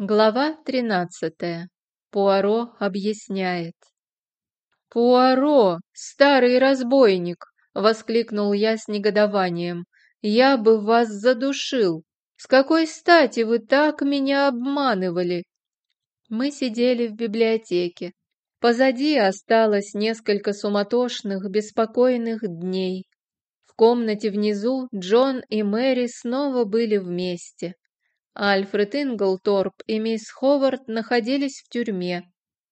Глава тринадцатая. Пуаро объясняет. «Пуаро, старый разбойник!» — воскликнул я с негодованием. «Я бы вас задушил! С какой стати вы так меня обманывали?» Мы сидели в библиотеке. Позади осталось несколько суматошных, беспокойных дней. В комнате внизу Джон и Мэри снова были вместе. Альфред Инглторп и мисс Ховард находились в тюрьме.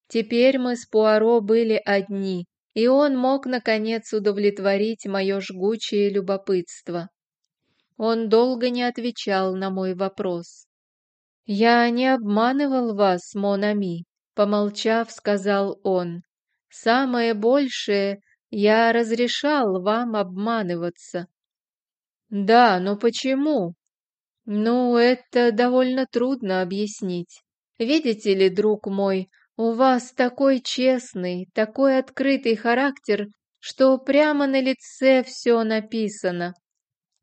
Теперь мы с Пуаро были одни, и он мог, наконец, удовлетворить мое жгучее любопытство. Он долго не отвечал на мой вопрос. «Я не обманывал вас, Монами», — помолчав, сказал он. «Самое большее, я разрешал вам обманываться». «Да, но почему?» Ну, это довольно трудно объяснить. Видите ли, друг мой, у вас такой честный, такой открытый характер, что прямо на лице все написано.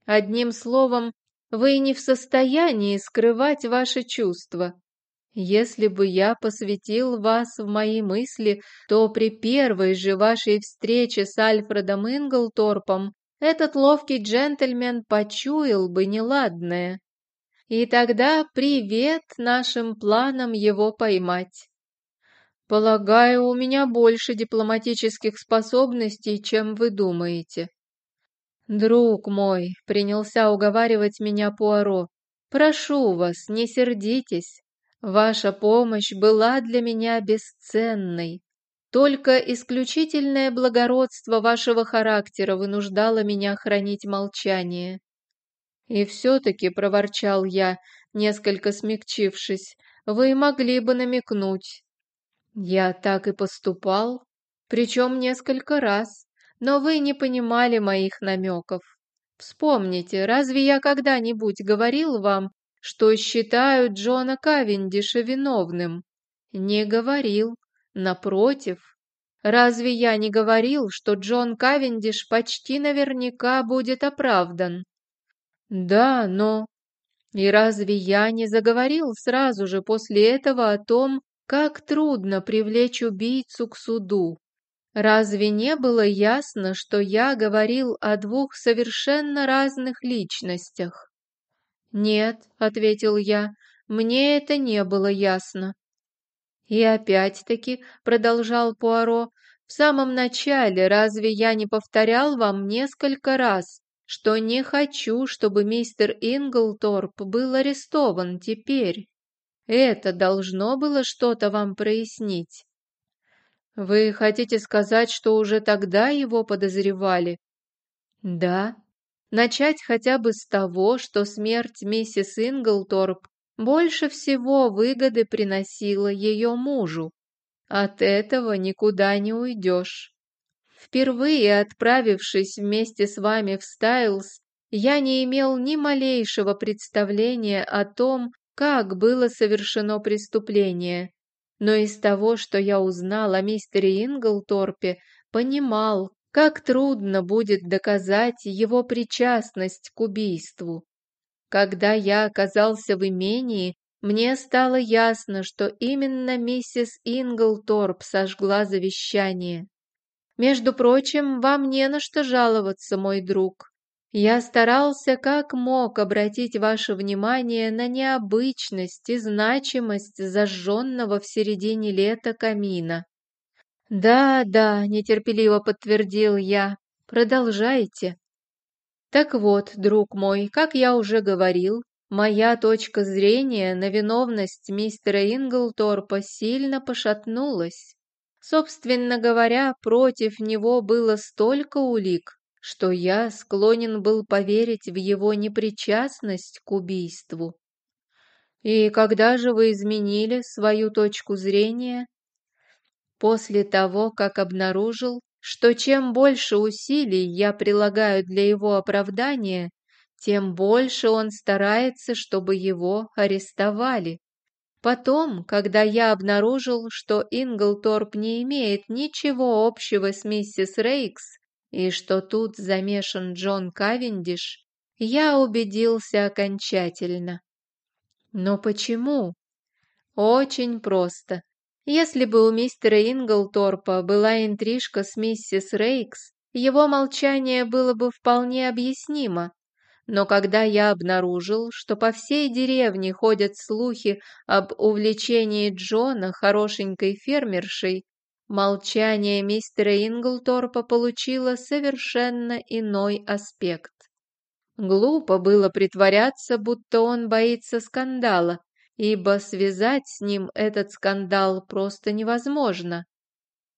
Одним словом, вы не в состоянии скрывать ваши чувства. Если бы я посвятил вас в мои мысли, то при первой же вашей встрече с Альфредом Инглторпом этот ловкий джентльмен почуял бы неладное. И тогда привет нашим планам его поймать. Полагаю, у меня больше дипломатических способностей, чем вы думаете. Друг мой, принялся уговаривать меня Пуаро, прошу вас, не сердитесь. Ваша помощь была для меня бесценной. Только исключительное благородство вашего характера вынуждало меня хранить молчание. «И все-таки», — проворчал я, несколько смягчившись, — «вы могли бы намекнуть». Я так и поступал, причем несколько раз, но вы не понимали моих намеков. Вспомните, разве я когда-нибудь говорил вам, что считаю Джона Кавендиша виновным? Не говорил, напротив. Разве я не говорил, что Джон Кавендиш почти наверняка будет оправдан? Да, но... И разве я не заговорил сразу же после этого о том, как трудно привлечь убийцу к суду? Разве не было ясно, что я говорил о двух совершенно разных личностях? Нет, ответил я, мне это не было ясно. И опять-таки, продолжал Пуаро, в самом начале разве я не повторял вам несколько раз, что не хочу, чтобы мистер Инглторп был арестован теперь. Это должно было что-то вам прояснить. Вы хотите сказать, что уже тогда его подозревали? Да. Начать хотя бы с того, что смерть миссис Инглторп больше всего выгоды приносила ее мужу. От этого никуда не уйдешь. Впервые отправившись вместе с вами в Стайлз, я не имел ни малейшего представления о том, как было совершено преступление. Но из того, что я узнал о мистере Инглторпе, понимал, как трудно будет доказать его причастность к убийству. Когда я оказался в имении, мне стало ясно, что именно миссис Инглторп сожгла завещание. Между прочим, вам не на что жаловаться, мой друг. Я старался как мог обратить ваше внимание на необычность и значимость зажженного в середине лета камина. «Да, да», — нетерпеливо подтвердил я, — «продолжайте». Так вот, друг мой, как я уже говорил, моя точка зрения на виновность мистера Инглторпа сильно пошатнулась. Собственно говоря, против него было столько улик, что я склонен был поверить в его непричастность к убийству. И когда же вы изменили свою точку зрения? После того, как обнаружил, что чем больше усилий я прилагаю для его оправдания, тем больше он старается, чтобы его арестовали. Потом, когда я обнаружил, что Инглторп не имеет ничего общего с миссис Рейкс и что тут замешан Джон Кавендиш, я убедился окончательно. Но почему? Очень просто. Если бы у мистера Инглторпа была интрижка с миссис Рейкс, его молчание было бы вполне объяснимо. Но когда я обнаружил, что по всей деревне ходят слухи об увлечении Джона хорошенькой фермершей, молчание мистера Инглторпа получило совершенно иной аспект. Глупо было притворяться, будто он боится скандала, ибо связать с ним этот скандал просто невозможно.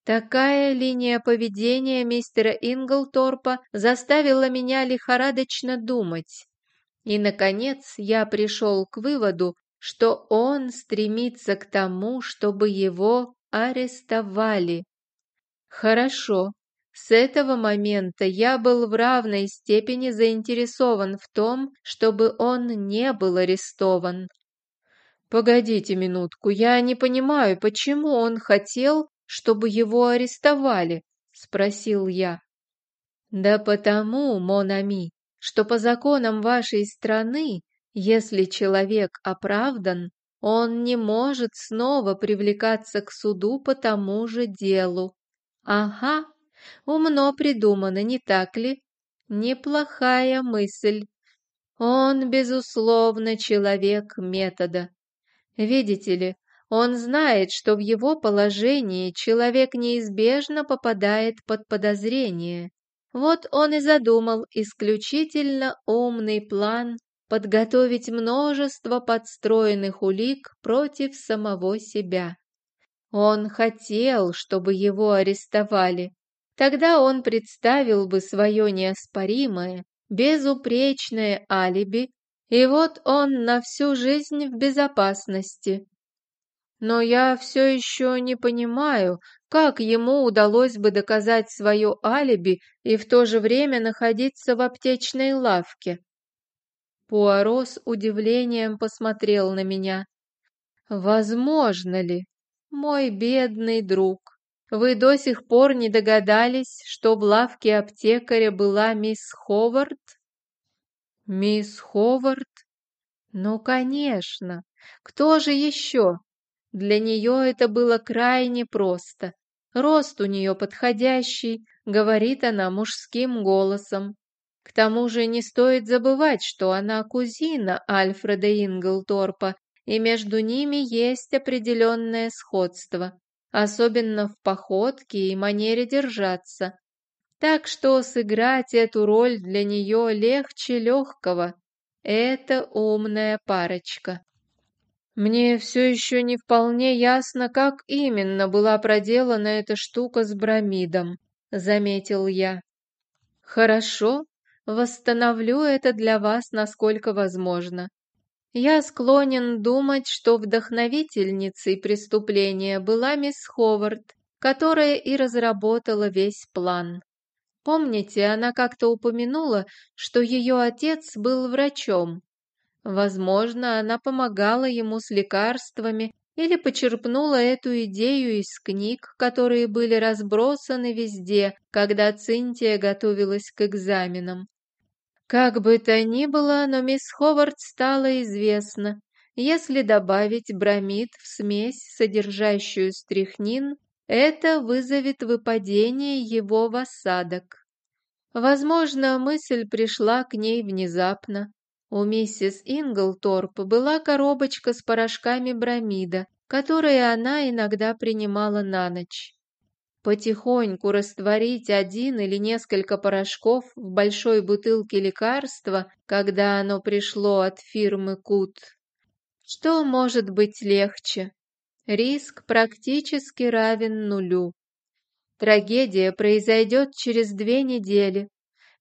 Такая линия поведения мистера Инглторпа заставила меня лихорадочно думать. И, наконец, я пришел к выводу, что он стремится к тому, чтобы его арестовали. Хорошо, с этого момента я был в равной степени заинтересован в том, чтобы он не был арестован. «Погодите минутку, я не понимаю, почему он хотел, чтобы его арестовали?» — спросил я. «Да потому, Монами, что по законам вашей страны, если человек оправдан, он не может снова привлекаться к суду по тому же делу. Ага, умно придумано, не так ли? Неплохая мысль. Он, безусловно, человек метода. Видите ли, он знает, что в его положении человек неизбежно попадает под подозрение. Вот он и задумал исключительно умный план подготовить множество подстроенных улик против самого себя. Он хотел, чтобы его арестовали. Тогда он представил бы свое неоспоримое, безупречное алиби и вот он на всю жизнь в безопасности. Но я все еще не понимаю, как ему удалось бы доказать свое алиби и в то же время находиться в аптечной лавке. Пуаро с удивлением посмотрел на меня. «Возможно ли, мой бедный друг, вы до сих пор не догадались, что в лавке аптекаря была мисс Ховард?» Мисс Ховард? Ну, конечно. Кто же еще? Для нее это было крайне просто. Рост у нее подходящий, говорит она мужским голосом. К тому же не стоит забывать, что она кузина Альфреда Инглторпа, и между ними есть определенное сходство, особенно в походке и манере держаться. Так что сыграть эту роль для нее легче легкого. Это умная парочка. Мне все еще не вполне ясно, как именно была проделана эта штука с бромидом, заметил я. Хорошо, восстановлю это для вас насколько возможно. Я склонен думать, что вдохновительницей преступления была мисс Ховард, которая и разработала весь план. Помните, она как-то упомянула, что ее отец был врачом. Возможно, она помогала ему с лекарствами или почерпнула эту идею из книг, которые были разбросаны везде, когда Цинтия готовилась к экзаменам. Как бы то ни было, но мисс Ховард стала известна. Если добавить бромид в смесь, содержащую стрихнин, это вызовет выпадение его в осадок. Возможно, мысль пришла к ней внезапно. У миссис Инглторп была коробочка с порошками бромида, которые она иногда принимала на ночь. Потихоньку растворить один или несколько порошков в большой бутылке лекарства, когда оно пришло от фирмы Кут. Что может быть легче? Риск практически равен нулю. Трагедия произойдет через две недели.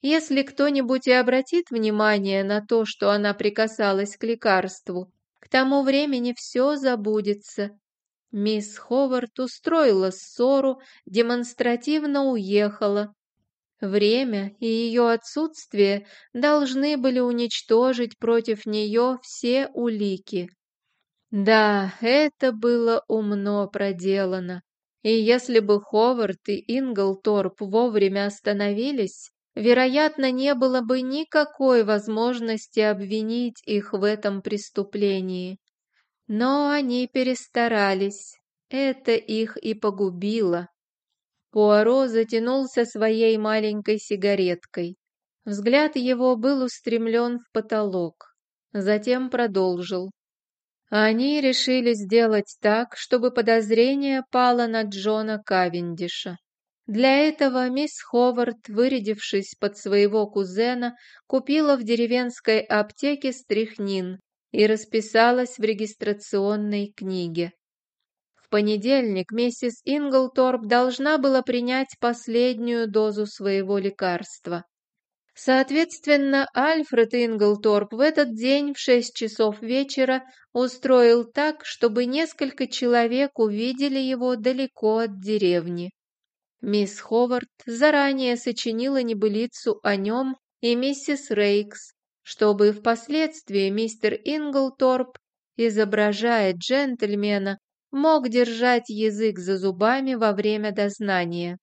Если кто-нибудь и обратит внимание на то, что она прикасалась к лекарству, к тому времени все забудется. Мисс Ховард устроила ссору, демонстративно уехала. Время и ее отсутствие должны были уничтожить против нее все улики. Да, это было умно проделано. И если бы Ховард и Инглторп вовремя остановились, вероятно, не было бы никакой возможности обвинить их в этом преступлении. Но они перестарались. Это их и погубило. Пуаро затянулся своей маленькой сигареткой. Взгляд его был устремлен в потолок. Затем продолжил. Они решили сделать так, чтобы подозрение пало на Джона Кавендиша. Для этого мисс Ховард, вырядившись под своего кузена, купила в деревенской аптеке стрихнин и расписалась в регистрационной книге. В понедельник миссис Инглторп должна была принять последнюю дозу своего лекарства. Соответственно, Альфред Инглторп в этот день в шесть часов вечера устроил так, чтобы несколько человек увидели его далеко от деревни. Мисс Ховард заранее сочинила небылицу о нем и миссис Рейкс, чтобы впоследствии мистер Инглторп, изображая джентльмена, мог держать язык за зубами во время дознания.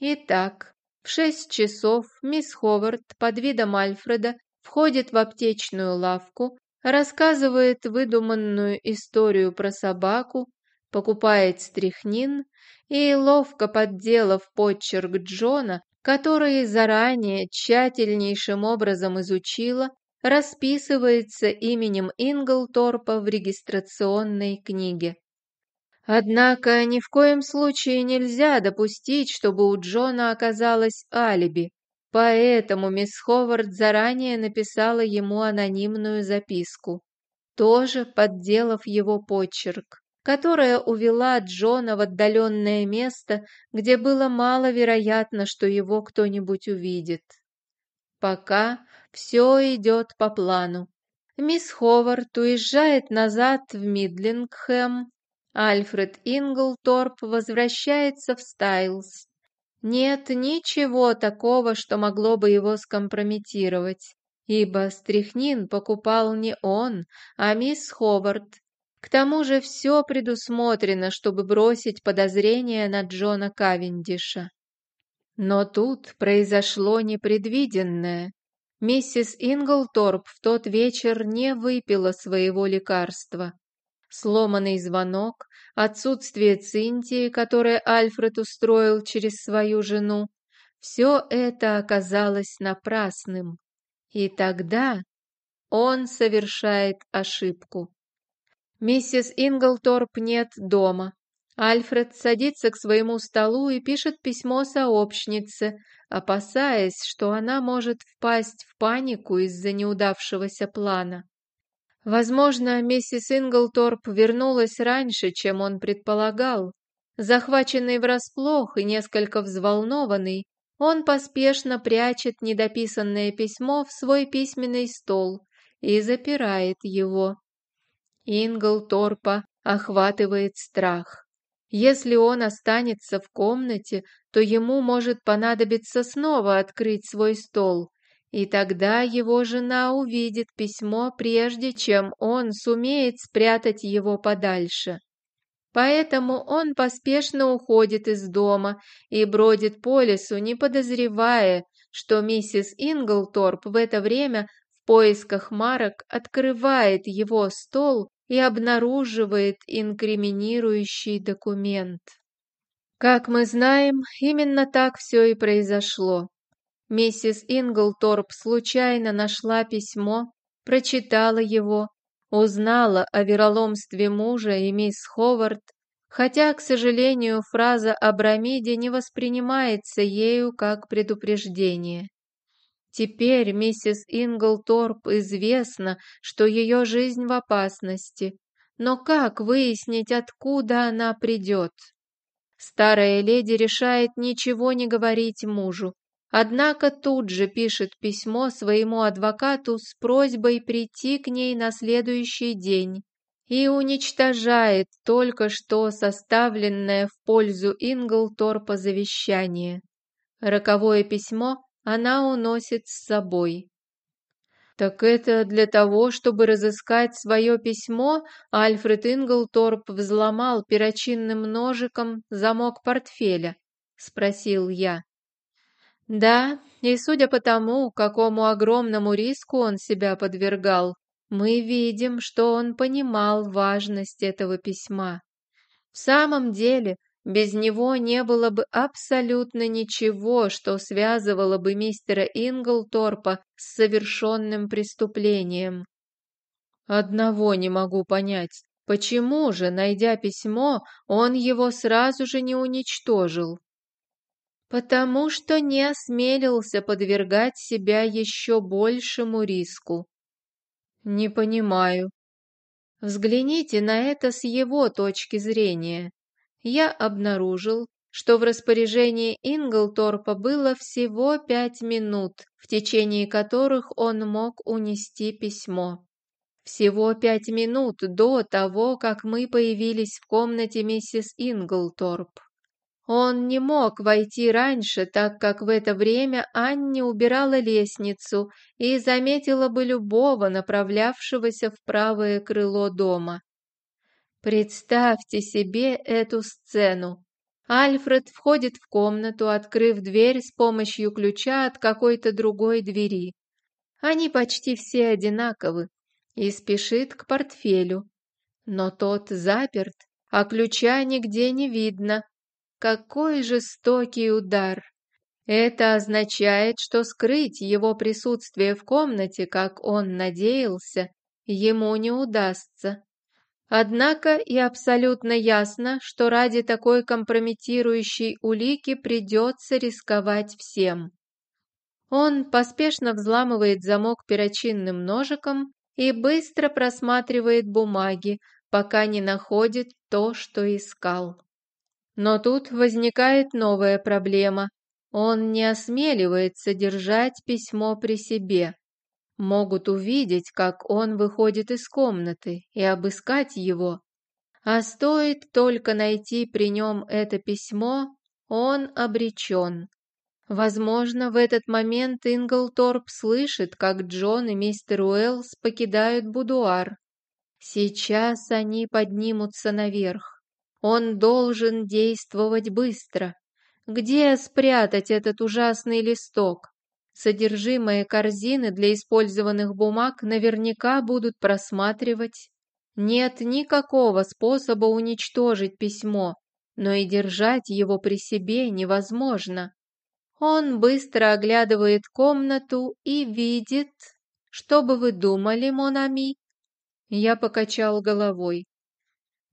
Итак, в шесть часов мисс Ховард под видом Альфреда входит в аптечную лавку, рассказывает выдуманную историю про собаку, покупает стряхнин и, ловко подделав почерк Джона, который заранее тщательнейшим образом изучила, расписывается именем Инглторпа в регистрационной книге. Однако ни в коем случае нельзя допустить, чтобы у Джона оказалось алиби, поэтому мисс Ховард заранее написала ему анонимную записку, тоже подделав его почерк которая увела Джона в отдаленное место, где было маловероятно, что его кто-нибудь увидит. Пока все идет по плану. Мисс Ховард уезжает назад в Мидлингхэм, Альфред Инглторп возвращается в Стайлз. Нет ничего такого, что могло бы его скомпрометировать, ибо стряхнин покупал не он, а мисс Ховард, к тому же все предусмотрено, чтобы бросить подозрение на Джона Кавендиша. Но тут произошло непредвиденное. Миссис Инглторп в тот вечер не выпила своего лекарства. Сломанный звонок, отсутствие Цинтии, которое Альфред устроил через свою жену, все это оказалось напрасным. И тогда он совершает ошибку. Миссис Инглторп нет дома. Альфред садится к своему столу и пишет письмо сообщнице, опасаясь, что она может впасть в панику из-за неудавшегося плана. Возможно, миссис Инглторп вернулась раньше, чем он предполагал. Захваченный врасплох и несколько взволнованный, он поспешно прячет недописанное письмо в свой письменный стол и запирает его. Инглторпа охватывает страх. Если он останется в комнате, то ему может понадобиться снова открыть свой стол, и тогда его жена увидит письмо, прежде чем он сумеет спрятать его подальше. Поэтому он поспешно уходит из дома и бродит по лесу, не подозревая, что миссис Инглторп в это время в поисках марок открывает его стол и обнаруживает инкриминирующий документ. Как мы знаем, именно так все и произошло. Миссис Инглторп случайно нашла письмо, прочитала его, узнала о вероломстве мужа и мисс Ховард, хотя, к сожалению, фраза о Брамиде не воспринимается ею как предупреждение. Теперь миссис Инглторп известно, что ее жизнь в опасности. Но как выяснить, откуда она придет? Старая леди решает ничего не говорить мужу, однако тут же пишет письмо своему адвокату с просьбой прийти к ней на следующий день и уничтожает только что составленное в пользу Инглторпа завещание. Роковое письмо она уносит с собой. Так это для того, чтобы разыскать свое письмо, Альфред Инглторп взломал перочинным ножиком замок портфеля, спросил я. Да, и судя по тому, какому огромному риску он себя подвергал, мы видим, что он понимал важность этого письма. В самом деле, без него не было бы абсолютно ничего, что связывало бы мистера Инглторпа с совершенным преступлением. Одного не могу понять, почему же, найдя письмо, он его сразу же не уничтожил? Потому что не осмелился подвергать себя еще большему риску. Не понимаю. Взгляните на это с его точки зрения. Я обнаружил, что в распоряжении Инглторпа было всего пять минут, в течение которых он мог унести письмо. Всего пять минут до того, как мы появились в комнате миссис Инглторп. Он не мог войти раньше, так как в это время Анни убирала лестницу и заметила бы любого, направлявшегося в правое крыло дома. Представьте себе эту сцену. Альфред входит в комнату, открыв дверь с помощью ключа от какой-то другой двери. Они почти все одинаковы, и спешит к портфелю. Но тот заперт, а ключа нигде не видно. Какой жестокий удар! Это означает, что скрыть его присутствие в комнате, как он надеялся, ему не удастся. Однако и абсолютно ясно, что ради такой компрометирующей улики придется рисковать всем. Он поспешно взламывает замок перочинным ножиком и быстро просматривает бумаги, пока не находит то, что искал. Но тут возникает новая проблема. Он не осмеливается держать письмо при себе. Могут увидеть, как он выходит из комнаты, и обыскать его. А стоит только найти при нем это письмо, он обречен. Возможно, в этот момент Инглторп слышит, как Джон и мистер Уэллс покидают будуар. Сейчас они поднимутся наверх. Он должен действовать быстро. Где спрятать этот ужасный листок? Содержимое корзины для использованных бумаг наверняка будут просматривать. Нет никакого способа уничтожить письмо, но и держать его при себе невозможно. Он быстро оглядывает комнату и видит... Что бы вы думали, Монами? Я покачал головой.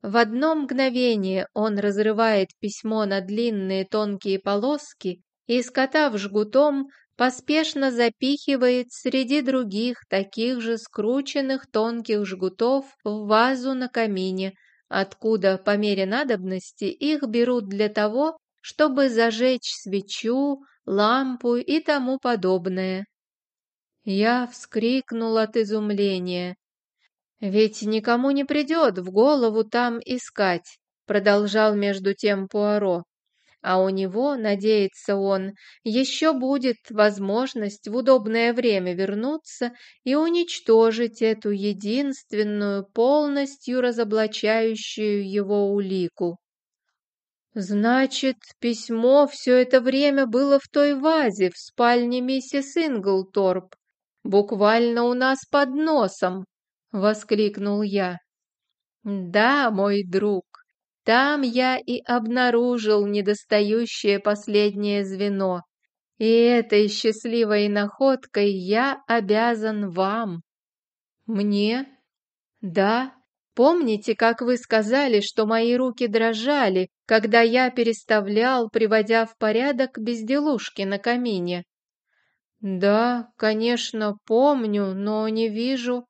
В одно мгновение он разрывает письмо на длинные тонкие полоски и, скотав жгутом, поспешно запихивает среди других таких же скрученных тонких жгутов в вазу на камине, откуда по мере надобности их берут для того, чтобы зажечь свечу, лампу и тому подобное. Я вскрикнул от изумления. «Ведь никому не придет в голову там искать», продолжал между тем Пуаро. А у него, надеется он, еще будет возможность в удобное время вернуться и уничтожить эту единственную, полностью разоблачающую его улику. «Значит, письмо все это время было в той вазе в спальне миссис Инглторп, буквально у нас под носом», воскликнул я. Да, мой друг, там я и обнаружил недостающее последнее звено. И этой счастливой находкой я обязан вам. Мне? Да. Помните, как вы сказали, что мои руки дрожали, когда я переставлял, приводя в порядок безделушки на камине? Да, конечно, помню, но не вижу.